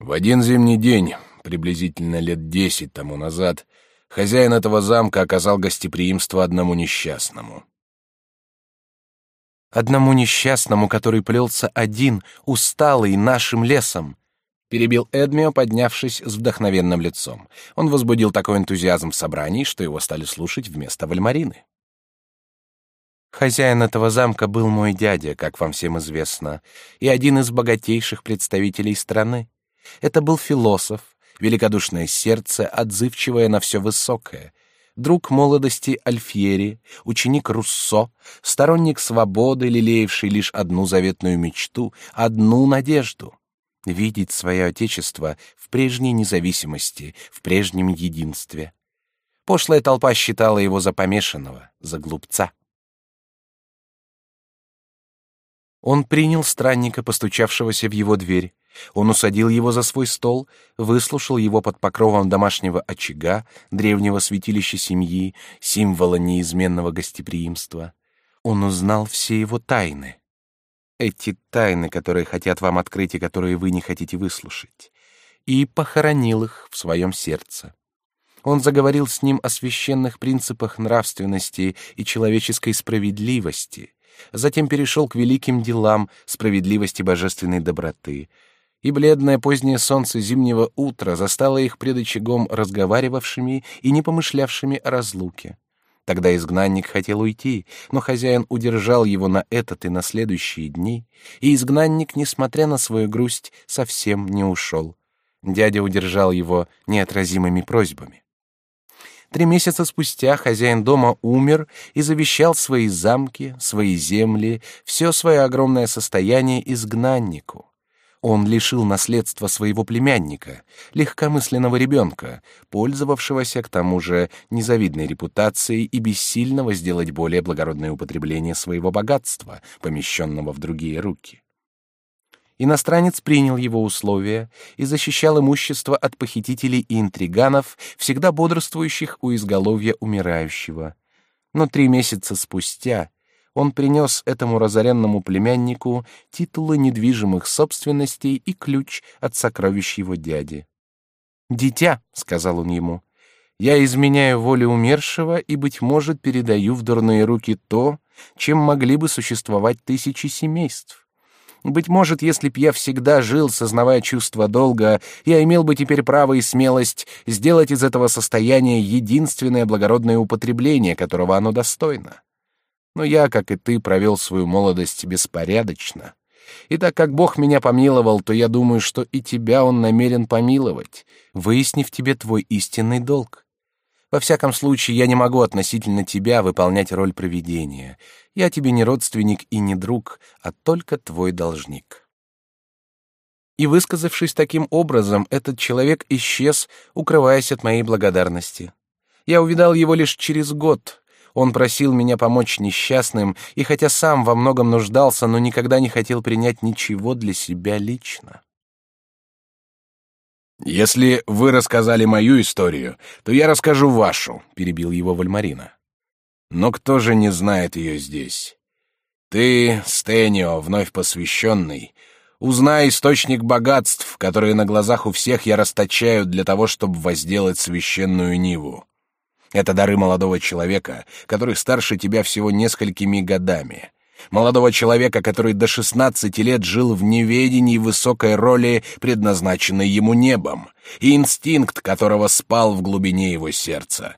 В один зимний день, приблизительно лет десять тому назад, хозяин этого замка оказал гостеприимство одному несчастному. Одному несчастному, который плелся один, усталый нашим лесом, перебил Эдмио, поднявшись с вдохновенным лицом. Он возбудил такой энтузиазм в собрании, что его стали слушать вместо Вальмарины. Хозяин этого замка был мой дядя, как вам всем известно, и один из богатейших представителей страны. Это был философ, великодушное сердце, отзывчивое на все высокое, друг молодости Альфьери, ученик Руссо, сторонник свободы, лелеявший лишь одну заветную мечту, одну надежду — видеть свое отечество в прежней независимости, в прежнем единстве. Пошлая толпа считала его за помешанного, за глупца. Он принял странника, постучавшегося в его дверь. Он усадил его за свой стол, выслушал его под покровом домашнего очага, древнего святилища семьи, символа неизменного гостеприимства. Он узнал все его тайны. Эти тайны, которые хотят вам открыть и которые вы не хотите выслушать. И похоронил их в своем сердце. Он заговорил с ним о священных принципах нравственности и человеческой справедливости — затем перешел к великим делам справедливости божественной доброты, и бледное позднее солнце зимнего утра застало их пред очагом разговаривавшими и не помышлявшими о разлуке. Тогда изгнанник хотел уйти, но хозяин удержал его на этот и на следующие дни, и изгнанник, несмотря на свою грусть, совсем не ушел. Дядя удержал его неотразимыми просьбами. Три месяца спустя хозяин дома умер и завещал свои замки, свои земли, все свое огромное состояние изгнаннику. Он лишил наследства своего племянника, легкомысленного ребенка, пользовавшегося к тому же незавидной репутацией и бессильного сделать более благородное употребление своего богатства, помещенного в другие руки. Иностранец принял его условия и защищал имущество от похитителей и интриганов, всегда бодрствующих у изголовья умирающего. Но три месяца спустя он принес этому разоренному племяннику титулы недвижимых собственностей и ключ от сокровищ его дяди. «Дитя», — сказал он ему, — «я изменяю воле умершего и, быть может, передаю в дурные руки то, чем могли бы существовать тысячи семейств. Быть может, если б я всегда жил, сознавая чувство долга, я имел бы теперь право и смелость сделать из этого состояния единственное благородное употребление, которого оно достойно. Но я, как и ты, провел свою молодость беспорядочно. И так как Бог меня помиловал, то я думаю, что и тебя Он намерен помиловать, выяснив тебе твой истинный долг. Во всяком случае, я не могу относительно тебя выполнять роль провидения. Я тебе не родственник и не друг, а только твой должник. И высказавшись таким образом, этот человек исчез, укрываясь от моей благодарности. Я увидал его лишь через год. Он просил меня помочь несчастным, и хотя сам во многом нуждался, но никогда не хотел принять ничего для себя лично. «Если вы рассказали мою историю, то я расскажу вашу», — перебил его Вальмарина. «Но кто же не знает ее здесь? Ты, Стенио, вновь посвященный, узнай источник богатств, которые на глазах у всех я расточаю для того, чтобы возделать священную Ниву. Это дары молодого человека, который старше тебя всего несколькими годами» молодого человека, который до шестнадцати лет жил в неведении высокой роли, предназначенной ему небом, и инстинкт которого спал в глубине его сердца.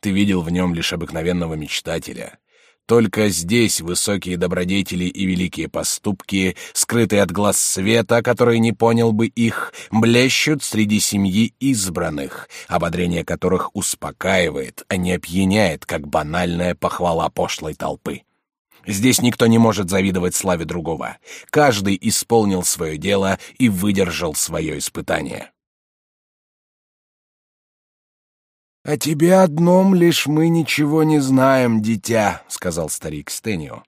Ты видел в нем лишь обыкновенного мечтателя. Только здесь высокие добродетели и великие поступки, скрытые от глаз света, который не понял бы их, блещут среди семьи избранных, ободрение которых успокаивает, а не опьяняет, как банальная похвала пошлой толпы. Здесь никто не может завидовать славе другого. Каждый исполнил свое дело и выдержал свое испытание. «О тебе одном лишь мы ничего не знаем, дитя», — сказал старик Стенио.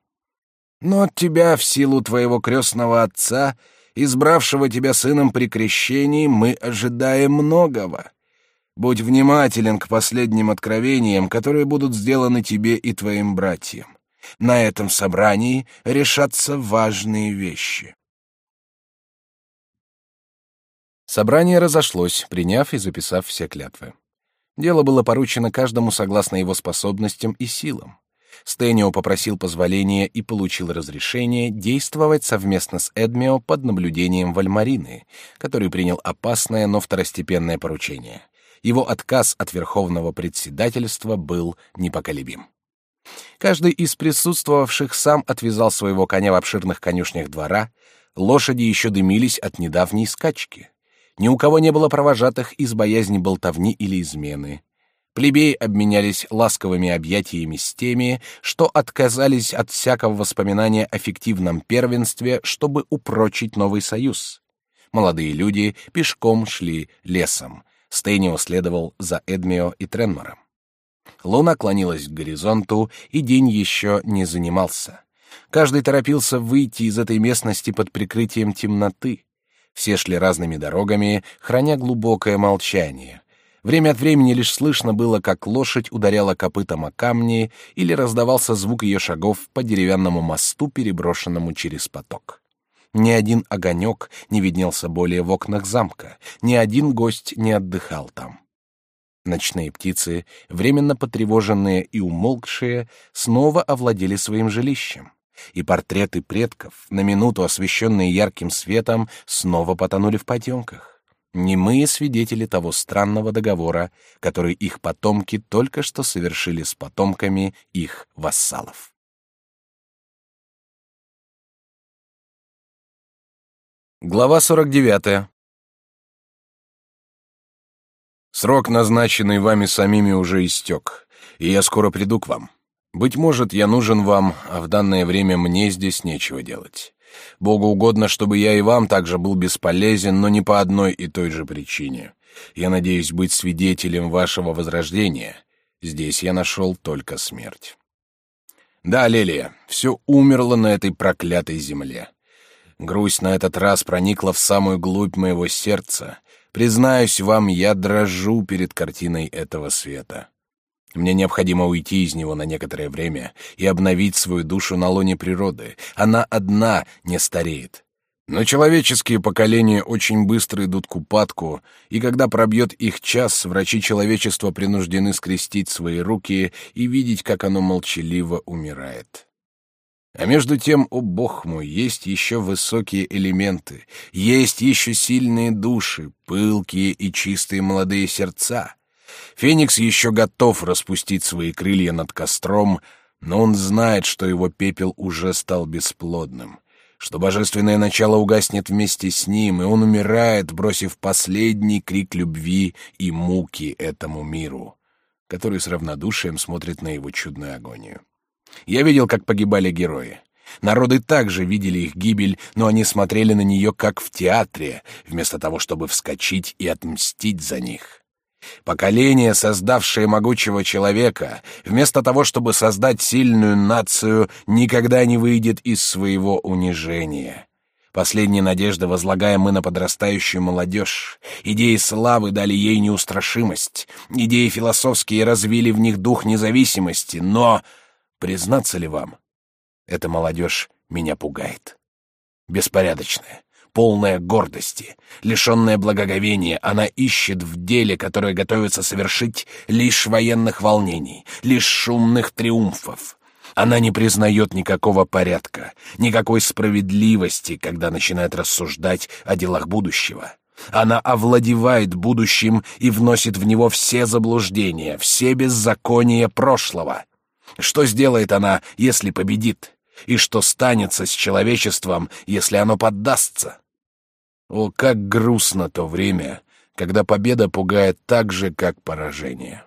«Но от тебя в силу твоего крестного отца, избравшего тебя сыном при крещении, мы ожидаем многого. Будь внимателен к последним откровениям, которые будут сделаны тебе и твоим братьям. На этом собрании решатся важные вещи. Собрание разошлось, приняв и записав все клятвы. Дело было поручено каждому согласно его способностям и силам. Стэнио попросил позволения и получил разрешение действовать совместно с Эдмио под наблюдением Вальмарины, который принял опасное, но второстепенное поручение. Его отказ от верховного председательства был непоколебим. Каждый из присутствовавших сам отвязал своего коня в обширных конюшнях двора, лошади еще дымились от недавней скачки. Ни у кого не было провожатых из боязни болтовни или измены. Плебеи обменялись ласковыми объятиями с теми, что отказались от всякого воспоминания о фиктивном первенстве, чтобы упрочить новый союз. Молодые люди пешком шли лесом. Стейнио следовал за Эдмио и Тренмором. Луна клонилась к горизонту, и день еще не занимался. Каждый торопился выйти из этой местности под прикрытием темноты. Все шли разными дорогами, храня глубокое молчание. Время от времени лишь слышно было, как лошадь ударяла копытом о камни или раздавался звук ее шагов по деревянному мосту, переброшенному через поток. Ни один огонек не виднелся более в окнах замка, ни один гость не отдыхал там. Ночные птицы, временно потревоженные и умолкшие, снова овладели своим жилищем и портреты предков, на минуту освещенные ярким светом, снова потонули в потемках. Немые свидетели того странного договора, который их потомки только что совершили с потомками их вассалов. Глава 49. Срок, назначенный вами самими, уже истек, и я скоро приду к вам. Быть может, я нужен вам, а в данное время мне здесь нечего делать. Богу угодно, чтобы я и вам также был бесполезен, но не по одной и той же причине. Я надеюсь быть свидетелем вашего возрождения. Здесь я нашел только смерть. Да, Лелия, все умерло на этой проклятой земле. Грусть на этот раз проникла в самую глубь моего сердца. Признаюсь вам, я дрожу перед картиной этого света. Мне необходимо уйти из него на некоторое время и обновить свою душу на лоне природы. Она одна не стареет. Но человеческие поколения очень быстро идут к упадку, и когда пробьет их час, врачи человечества принуждены скрестить свои руки и видеть, как оно молчаливо умирает. А между тем, о бог мой, есть еще высокие элементы, есть еще сильные души, пылкие и чистые молодые сердца — Феникс еще готов распустить свои крылья над костром, но он знает, что его пепел уже стал бесплодным, что божественное начало угаснет вместе с ним, и он умирает, бросив последний крик любви и муки этому миру, который с равнодушием смотрит на его чудную агонию. Я видел, как погибали герои. Народы также видели их гибель, но они смотрели на нее как в театре, вместо того, чтобы вскочить и отмстить за них. Поколение, создавшее могучего человека, вместо того, чтобы создать сильную нацию, никогда не выйдет из своего унижения. Последние надежды возлагаем мы на подрастающую молодежь. Идеи славы дали ей неустрашимость. Идеи философские развили в них дух независимости. Но, признаться ли вам, эта молодежь меня пугает. Беспорядочная, полная гордости, лишенная благоговения, она ищет в деле, которое готовится совершить, лишь военных волнений, лишь шумных триумфов. Она не признает никакого порядка, никакой справедливости, когда начинает рассуждать о делах будущего. Она овладевает будущим и вносит в него все заблуждения, все беззакония прошлого. Что сделает она, если победит? и что станется с человечеством, если оно поддастся. О, как грустно то время, когда победа пугает так же, как поражение.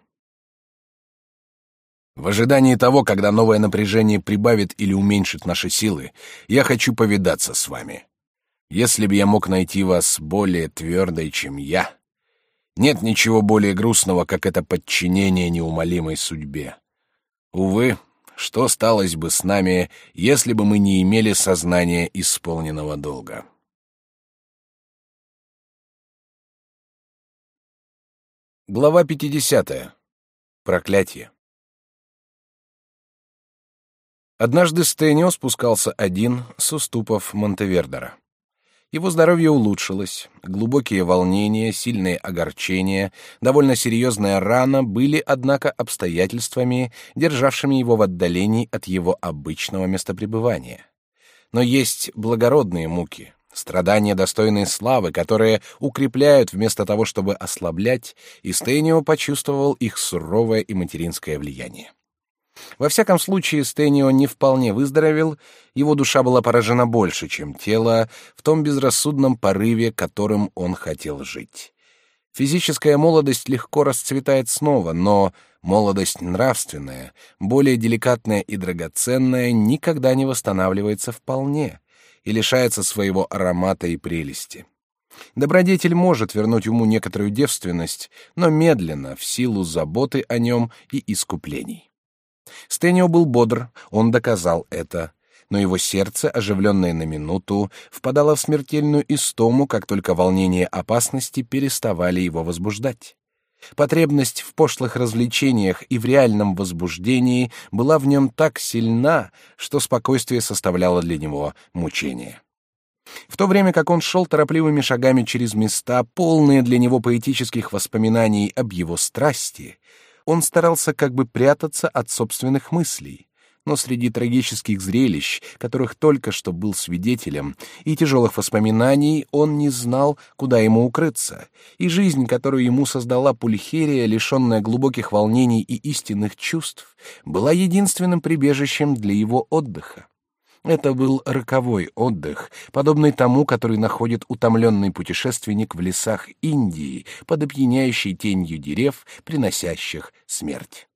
В ожидании того, когда новое напряжение прибавит или уменьшит наши силы, я хочу повидаться с вами. Если бы я мог найти вас более твердой, чем я, нет ничего более грустного, как это подчинение неумолимой судьбе. Увы, что сталось бы с нами, если бы мы не имели сознания исполненного долга? Глава 50. Проклятие. Однажды Стэнио спускался один с уступов Монтевердера. Его здоровье улучшилось. Глубокие волнения, сильные огорчения, довольно серьезная рана были, однако, обстоятельствами, державшими его в отдалении от его обычного местопребывания. Но есть благородные муки, страдания, достойные славы, которые укрепляют вместо того, чтобы ослаблять, и Стэнио почувствовал их суровое и материнское влияние. Во всяком случае, Стэнио не вполне выздоровел, его душа была поражена больше, чем тело, в том безрассудном порыве, которым он хотел жить. Физическая молодость легко расцветает снова, но молодость нравственная, более деликатная и драгоценная, никогда не восстанавливается вполне и лишается своего аромата и прелести. Добродетель может вернуть уму некоторую девственность, но медленно, в силу заботы о нем и искуплений. Стэнио был бодр, он доказал это, но его сердце, оживленное на минуту, впадало в смертельную истому, как только волнение опасности переставали его возбуждать. Потребность в пошлых развлечениях и в реальном возбуждении была в нем так сильна, что спокойствие составляло для него мучение. В то время как он шел торопливыми шагами через места, полные для него поэтических воспоминаний об его страсти, он старался как бы прятаться от собственных мыслей. Но среди трагических зрелищ, которых только что был свидетелем, и тяжелых воспоминаний, он не знал, куда ему укрыться, и жизнь, которую ему создала Пульхерия, лишенная глубоких волнений и истинных чувств, была единственным прибежищем для его отдыха. Это был роковой отдых, подобный тому, который находит утомленный путешественник в лесах Индии под опьяняющей тенью дерев, приносящих смерть.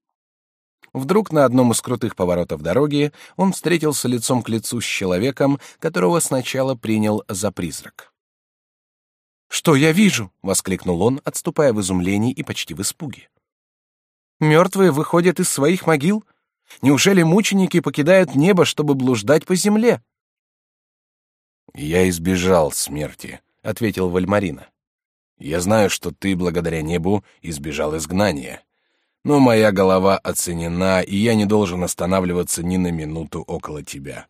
Вдруг на одном из крутых поворотов дороги он встретился лицом к лицу с человеком, которого сначала принял за призрак. «Что я вижу?» — воскликнул он, отступая в изумлении и почти в испуге. «Мертвые выходят из своих могил? Неужели мученики покидают небо, чтобы блуждать по земле? Я избежал смерти, ответил Вальмарина. Я знаю, что ты благодаря небу избежал изгнания. Но моя голова оценена, и я не должен останавливаться ни на минуту около тебя.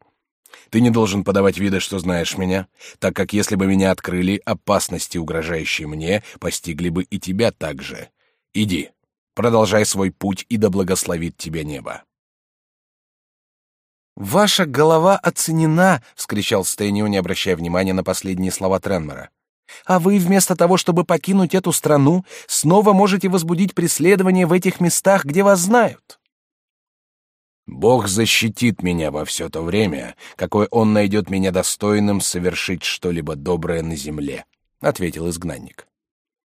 Ты не должен подавать вида, что знаешь меня, так как если бы меня открыли, опасности, угрожающие мне, постигли бы и тебя также. Иди, продолжай свой путь, и да благословит тебя небо. «Ваша голова оценена!» — вскричал Стэнио, не обращая внимания на последние слова Тренмора. «А вы, вместо того, чтобы покинуть эту страну, снова можете возбудить преследование в этих местах, где вас знают». «Бог защитит меня во все то время, какое Он найдет меня достойным совершить что-либо доброе на земле», — ответил изгнанник.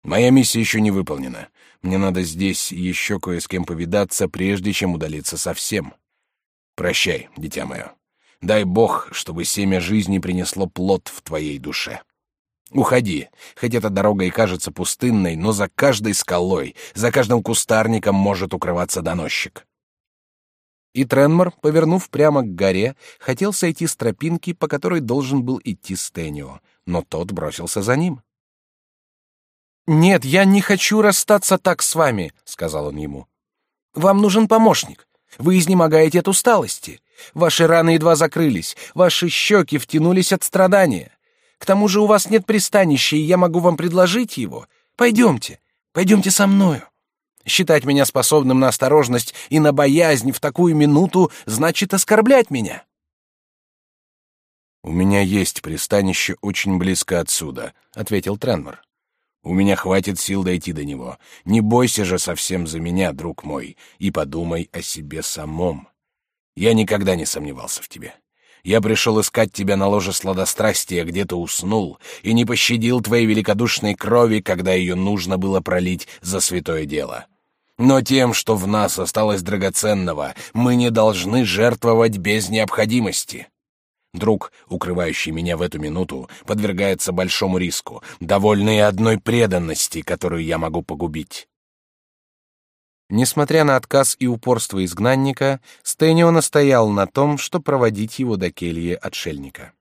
«Моя миссия еще не выполнена. Мне надо здесь еще кое с кем повидаться, прежде чем удалиться совсем». Прощай, дитя мое. Дай Бог, чтобы семя жизни принесло плод в твоей душе. Уходи, хоть эта дорога и кажется пустынной, но за каждой скалой, за каждым кустарником может укрываться доносчик. И Тренмор, повернув прямо к горе, хотел сойти с тропинки, по которой должен был идти Стэнио, но тот бросился за ним. «Нет, я не хочу расстаться так с вами», — сказал он ему. «Вам нужен помощник. Вы изнемогаете от усталости. Ваши раны едва закрылись, ваши щеки втянулись от страдания. К тому же у вас нет пристанища, и я могу вам предложить его. Пойдемте, пойдемте со мною. Считать меня способным на осторожность и на боязнь в такую минуту значит оскорблять меня. У меня есть пристанище очень близко отсюда, ответил Тренмор. У меня хватит сил дойти до него. Не бойся же совсем за меня, друг мой, и подумай о себе самом. Я никогда не сомневался в тебе. Я пришел искать тебя на ложе сладострастия, где ты уснул, и не пощадил твоей великодушной крови, когда ее нужно было пролить за святое дело. Но тем, что в нас осталось драгоценного, мы не должны жертвовать без необходимости. Друг, укрывающий меня в эту минуту, подвергается большому риску, довольный одной преданности, которую я могу погубить. Несмотря на отказ и упорство изгнанника, Стэнио настоял на том, что проводить его до кельи отшельника.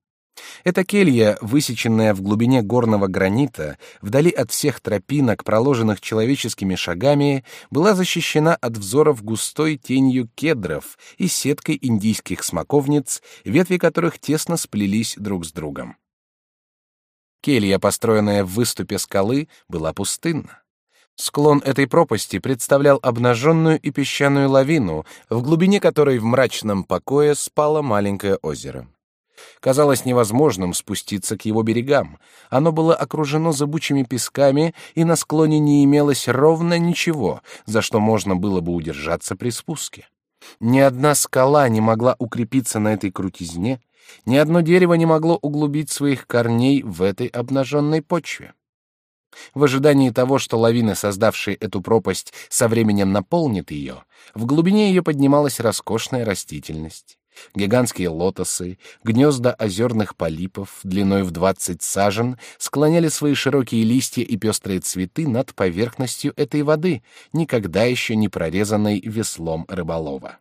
Эта келья, высеченная в глубине горного гранита, вдали от всех тропинок, проложенных человеческими шагами, была защищена от взоров густой тенью кедров и сеткой индийских смоковниц, ветви которых тесно сплелись друг с другом. Келья, построенная в выступе скалы, была пустынна. Склон этой пропасти представлял обнаженную и песчаную лавину, в глубине которой в мрачном покое спало маленькое озеро. Казалось невозможным спуститься к его берегам. Оно было окружено зыбучими песками, и на склоне не имелось ровно ничего, за что можно было бы удержаться при спуске. Ни одна скала не могла укрепиться на этой крутизне, ни одно дерево не могло углубить своих корней в этой обнаженной почве. В ожидании того, что лавина, создавшая эту пропасть, со временем наполнит ее, в глубине ее поднималась роскошная растительность. Гигантские лотосы, гнезда озерных полипов длиной в двадцать сажен склоняли свои широкие листья и пестрые цветы над поверхностью этой воды, никогда еще не прорезанной веслом рыболова.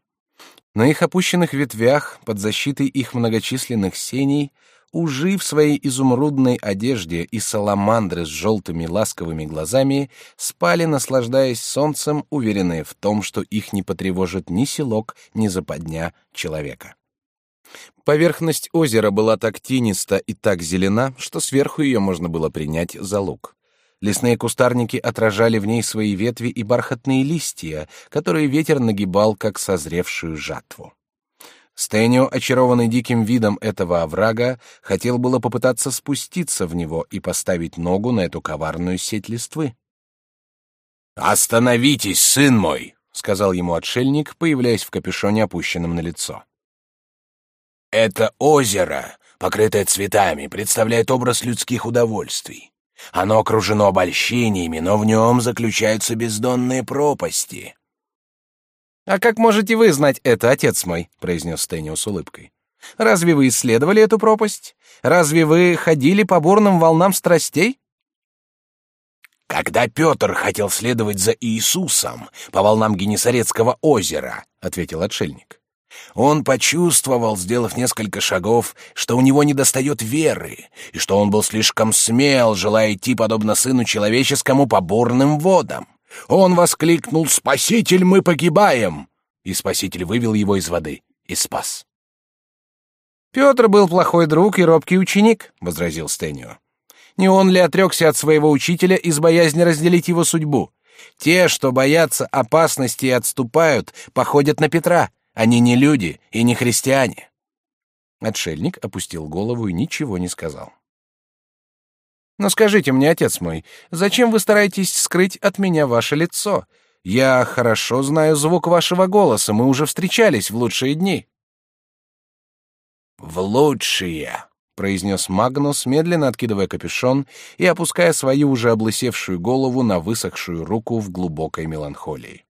На их опущенных ветвях, под защитой их многочисленных сеней, ужи в своей изумрудной одежде и саламандры с желтыми ласковыми глазами спали, наслаждаясь солнцем, уверенные в том, что их не потревожит ни селок, ни западня человека. Поверхность озера была так тениста и так зелена, что сверху ее можно было принять за луг. Лесные кустарники отражали в ней свои ветви и бархатные листья, которые ветер нагибал, как созревшую жатву. Стэнио, очарованный диким видом этого оврага, хотел было попытаться спуститься в него и поставить ногу на эту коварную сеть листвы. «Остановитесь, сын мой!» — сказал ему отшельник, появляясь в капюшоне, опущенном на лицо. «Это озеро, покрытое цветами, представляет образ людских удовольствий. Оно окружено обольщениями, но в нем заключаются бездонные пропасти. «А как можете вы знать это, отец мой?» — произнес Стэнни с улыбкой. «Разве вы исследовали эту пропасть? Разве вы ходили по бурным волнам страстей?» «Когда Петр хотел следовать за Иисусом по волнам Генесарецкого озера», — ответил отшельник, он почувствовал, сделав несколько шагов, что у него недостает веры, и что он был слишком смел, желая идти, подобно сыну человеческому, по бурным водам. Он воскликнул «Спаситель, мы погибаем!» И Спаситель вывел его из воды и спас. «Петр был плохой друг и робкий ученик», — возразил Стэнио. «Не он ли отрекся от своего учителя из боязни разделить его судьбу? Те, что боятся опасности и отступают, походят на Петра, они не люди и не христиане. Отшельник опустил голову и ничего не сказал. Но скажите мне, отец мой, зачем вы стараетесь скрыть от меня ваше лицо? Я хорошо знаю звук вашего голоса, мы уже встречались в лучшие дни. В лучшие, произнес Магнус, медленно откидывая капюшон и опуская свою уже облысевшую голову на высохшую руку в глубокой меланхолии.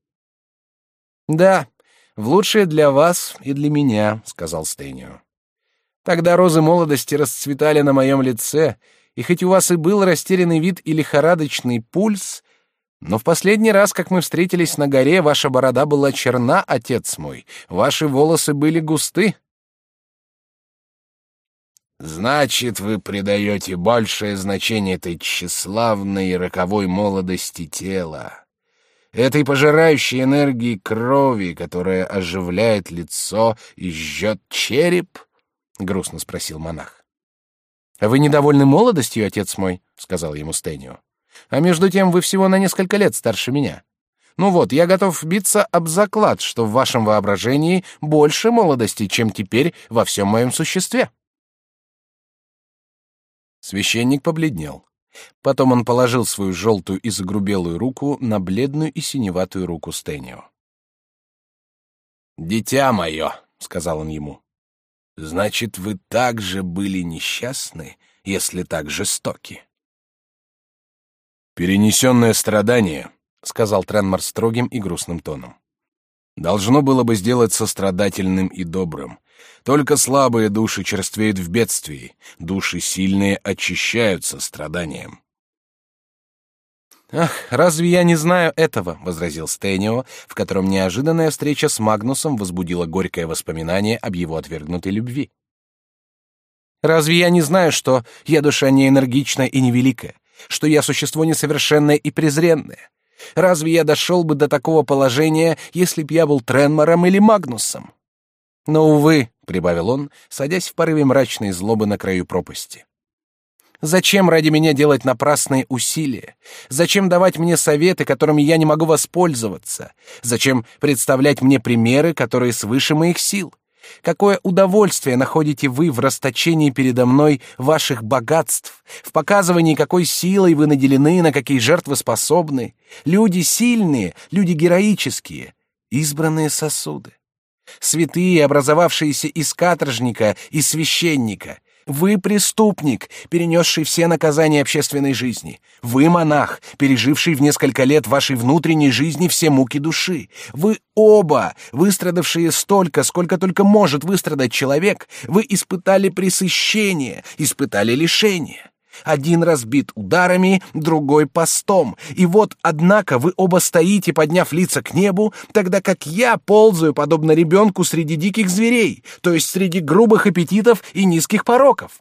Да, в лучшее для вас и для меня, сказал Стэнио. Тогда розы молодости расцветали на моем лице, и хоть у вас и был растерянный вид и лихорадочный пульс, но в последний раз, как мы встретились на горе, ваша борода была черна, отец мой, ваши волосы были густы. Значит, вы придаете большее значение этой тщеславной и роковой молодости тела этой пожирающей энергии крови, которая оживляет лицо и жжет череп? — грустно спросил монах. — Вы недовольны молодостью, отец мой? — сказал ему Стэнио. — А между тем вы всего на несколько лет старше меня. Ну вот, я готов биться об заклад, что в вашем воображении больше молодости, чем теперь во всем моем существе. Священник побледнел. Потом он положил свою желтую и загрубелую руку на бледную и синеватую руку Стэнио. «Дитя мое», — сказал он ему, — «значит, вы также были несчастны, если так жестоки». «Перенесенное страдание», — сказал Тренмар строгим и грустным тоном, — «должно было бы сделать сострадательным и добрым, только слабые души черствеют в бедствии, души сильные очищаются страданием. «Ах, разве я не знаю этого?» — возразил Стэнио, в котором неожиданная встреча с Магнусом возбудила горькое воспоминание об его отвергнутой любви. «Разве я не знаю, что я душа не энергичная и невеликая, что я существо несовершенное и презренное? Разве я дошел бы до такого положения, если б я был Тренмором или Магнусом? Но, увы, — прибавил он, садясь в порыве мрачной злобы на краю пропасти. Зачем ради меня делать напрасные усилия? Зачем давать мне советы, которыми я не могу воспользоваться? Зачем представлять мне примеры, которые свыше моих сил? Какое удовольствие находите вы в расточении передо мной ваших богатств, в показывании, какой силой вы наделены, на какие жертвы способны? Люди сильные, люди героические, избранные сосуды. Святые, образовавшиеся из каторжника и священника, вы преступник, перенесший все наказания общественной жизни. Вы монах, переживший в несколько лет вашей внутренней жизни все муки души. Вы оба, выстрадавшие столько, сколько только может выстрадать человек, вы испытали пресыщение, испытали лишение. Один разбит ударами, другой постом. И вот, однако, вы оба стоите, подняв лица к небу, тогда как я ползаю, подобно ребенку, среди диких зверей, то есть среди грубых аппетитов и низких пороков.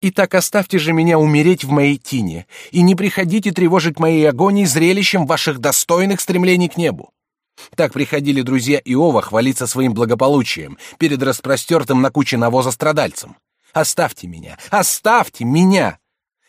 Итак, оставьте же меня умереть в моей тине, и не приходите тревожить моей агонии зрелищем ваших достойных стремлений к небу. Так приходили друзья Иова хвалиться своим благополучием перед распростертым на куче навоза страдальцем. Оставьте меня! Оставьте меня!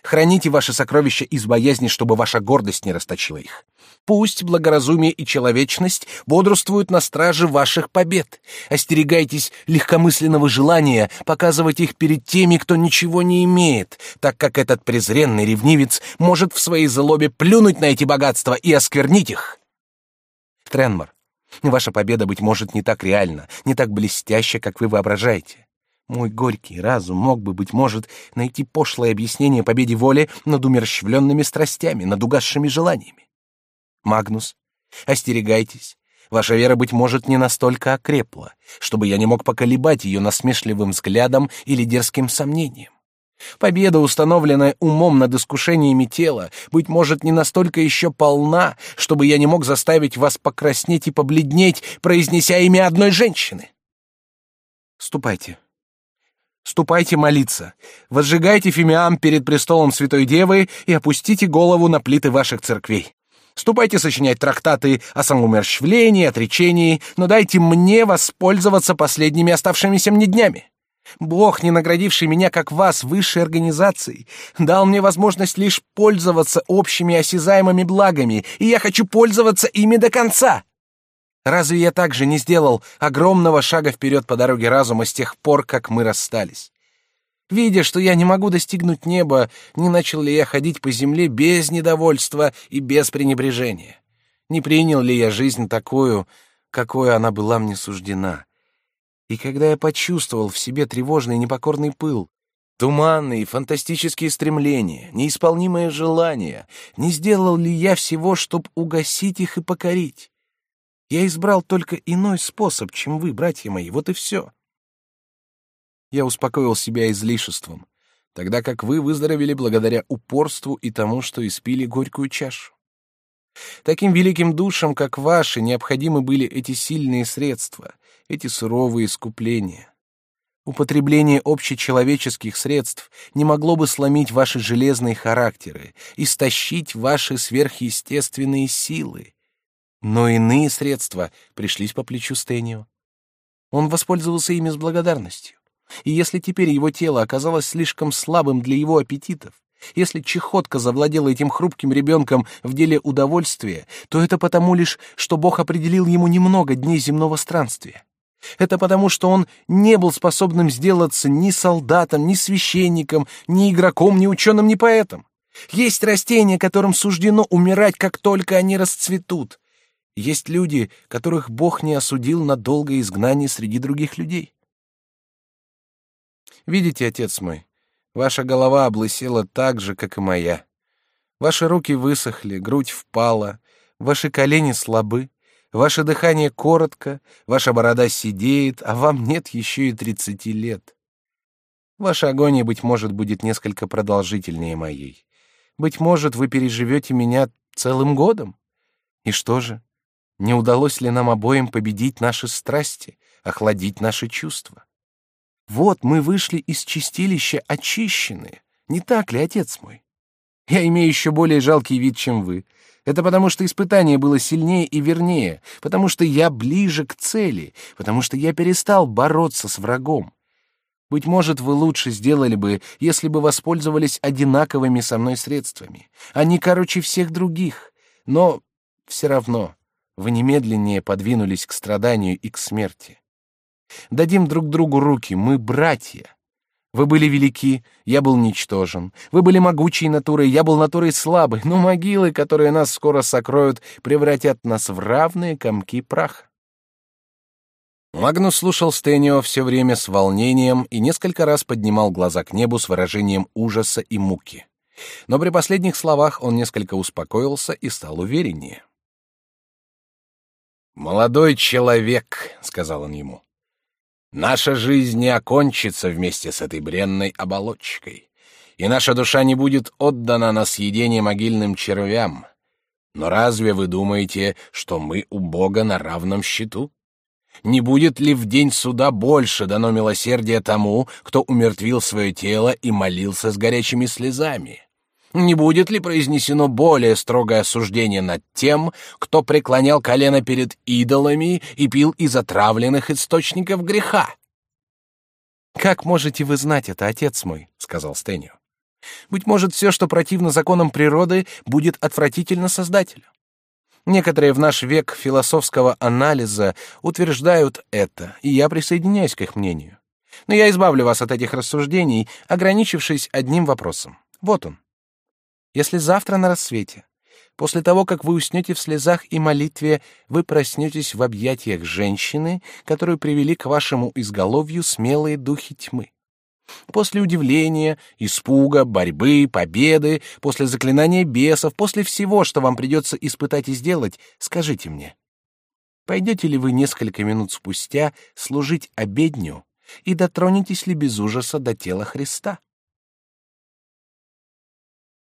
Храните ваши сокровища из боязни, чтобы ваша гордость не расточила их. Пусть благоразумие и человечность бодрствуют на страже ваших побед. Остерегайтесь легкомысленного желания показывать их перед теми, кто ничего не имеет, так как этот презренный ревнивец может в своей злобе плюнуть на эти богатства и осквернить их. Тренмор, ваша победа, быть может, не так реальна, не так блестяща, как вы воображаете. Мой горький разум мог бы, быть может, найти пошлое объяснение победе воли над умерщвленными страстями, над угасшими желаниями. Магнус, остерегайтесь. Ваша вера, быть может, не настолько окрепла, чтобы я не мог поколебать ее насмешливым взглядом или дерзким сомнением. Победа, установленная умом над искушениями тела, быть может, не настолько еще полна, чтобы я не мог заставить вас покраснеть и побледнеть, произнеся имя одной женщины. Ступайте, Ступайте молиться, возжигайте фимиам перед престолом Святой Девы и опустите голову на плиты ваших церквей. Ступайте сочинять трактаты о самоумерщвлении, отречении, но дайте мне воспользоваться последними оставшимися мне днями. Бог, не наградивший меня, как вас, высшей организацией, дал мне возможность лишь пользоваться общими осязаемыми благами, и я хочу пользоваться ими до конца. Разве я также не сделал огромного шага вперед по дороге разума с тех пор, как мы расстались? Видя, что я не могу достигнуть неба, не начал ли я ходить по земле без недовольства и без пренебрежения? Не принял ли я жизнь такую, какой она была мне суждена? И когда я почувствовал в себе тревожный непокорный пыл, туманные фантастические стремления, неисполнимые желания, не сделал ли я всего, чтобы угасить их и покорить? Я избрал только иной способ, чем вы, братья мои, вот и все. Я успокоил себя излишеством, тогда как вы выздоровели благодаря упорству и тому, что испили горькую чашу. Таким великим душам, как ваши, необходимы были эти сильные средства, эти суровые искупления. Употребление общечеловеческих средств не могло бы сломить ваши железные характеры, истощить ваши сверхъестественные силы, но иные средства пришлись по плечу Стэнио. Он воспользовался ими с благодарностью. И если теперь его тело оказалось слишком слабым для его аппетитов, если чехотка завладела этим хрупким ребенком в деле удовольствия, то это потому лишь, что Бог определил ему немного дней земного странствия. Это потому, что он не был способным сделаться ни солдатом, ни священником, ни игроком, ни ученым, ни поэтом. Есть растения, которым суждено умирать, как только они расцветут. Есть люди, которых Бог не осудил на долгое изгнание среди других людей. Видите, отец мой, ваша голова облысела так же, как и моя. Ваши руки высохли, грудь впала, ваши колени слабы, ваше дыхание коротко, ваша борода сидеет, а вам нет еще и тридцати лет. Ваша агония, быть может, будет несколько продолжительнее моей. Быть может, вы переживете меня целым годом. И что же? Не удалось ли нам обоим победить наши страсти, охладить наши чувства? Вот мы вышли из чистилища очищенные, не так ли, отец мой? Я имею еще более жалкий вид, чем вы. Это потому, что испытание было сильнее и вернее, потому что я ближе к цели, потому что я перестал бороться с врагом. Быть может, вы лучше сделали бы, если бы воспользовались одинаковыми со мной средствами. Они короче всех других. Но все равно вы немедленнее подвинулись к страданию и к смерти. Дадим друг другу руки, мы братья. Вы были велики, я был ничтожен. Вы были могучей натурой, я был натурой слабой. Но могилы, которые нас скоро сокроют, превратят нас в равные комки праха. Магнус слушал Стэнио все время с волнением и несколько раз поднимал глаза к небу с выражением ужаса и муки. Но при последних словах он несколько успокоился и стал увереннее. «Молодой человек», — сказал он ему, — «наша жизнь не окончится вместе с этой бренной оболочкой, и наша душа не будет отдана на съедение могильным червям. Но разве вы думаете, что мы у Бога на равном счету?» Не будет ли в день суда больше дано милосердия тому, кто умертвил свое тело и молился с горячими слезами? Не будет ли произнесено более строгое осуждение над тем, кто преклонял колено перед идолами и пил из отравленных источников греха? «Как можете вы знать это, отец мой?» — сказал Стэнио. «Быть может, все, что противно законам природы, будет отвратительно Создателю. Некоторые в наш век философского анализа утверждают это, и я присоединяюсь к их мнению. Но я избавлю вас от этих рассуждений, ограничившись одним вопросом. Вот он. Если завтра на рассвете, после того, как вы уснете в слезах и молитве, вы проснетесь в объятиях женщины, которую привели к вашему изголовью смелые духи тьмы, После удивления, испуга, борьбы, победы, после заклинания бесов, после всего, что вам придется испытать и сделать, скажите мне, пойдете ли вы несколько минут спустя служить обедню и дотронетесь ли без ужаса до тела Христа?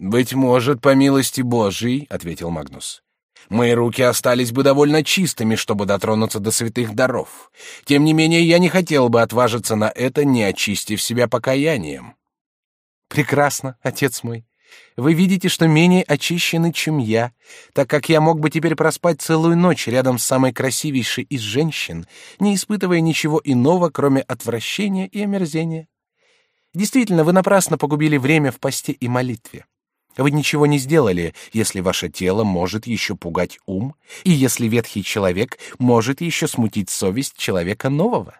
«Быть может, по милости Божией», — ответил Магнус. Мои руки остались бы довольно чистыми, чтобы дотронуться до святых даров. Тем не менее, я не хотел бы отважиться на это, не очистив себя покаянием. Прекрасно, отец мой. Вы видите, что менее очищены, чем я, так как я мог бы теперь проспать целую ночь рядом с самой красивейшей из женщин, не испытывая ничего иного, кроме отвращения и омерзения. Действительно, вы напрасно погубили время в посте и молитве. Вы ничего не сделали, если ваше тело может еще пугать ум, и если ветхий человек может еще смутить совесть человека нового.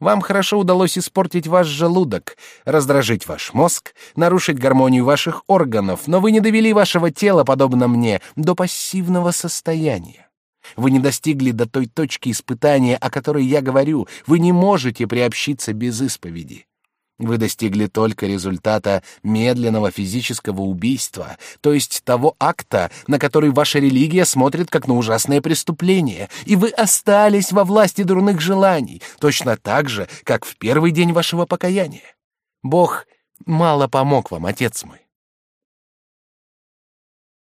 Вам хорошо удалось испортить ваш желудок, раздражить ваш мозг, нарушить гармонию ваших органов, но вы не довели вашего тела, подобно мне, до пассивного состояния. Вы не достигли до той точки испытания, о которой я говорю. Вы не можете приобщиться без исповеди. Вы достигли только результата медленного физического убийства, то есть того акта, на который ваша религия смотрит как на ужасное преступление, и вы остались во власти дурных желаний, точно так же, как в первый день вашего покаяния. Бог мало помог вам, отец мой.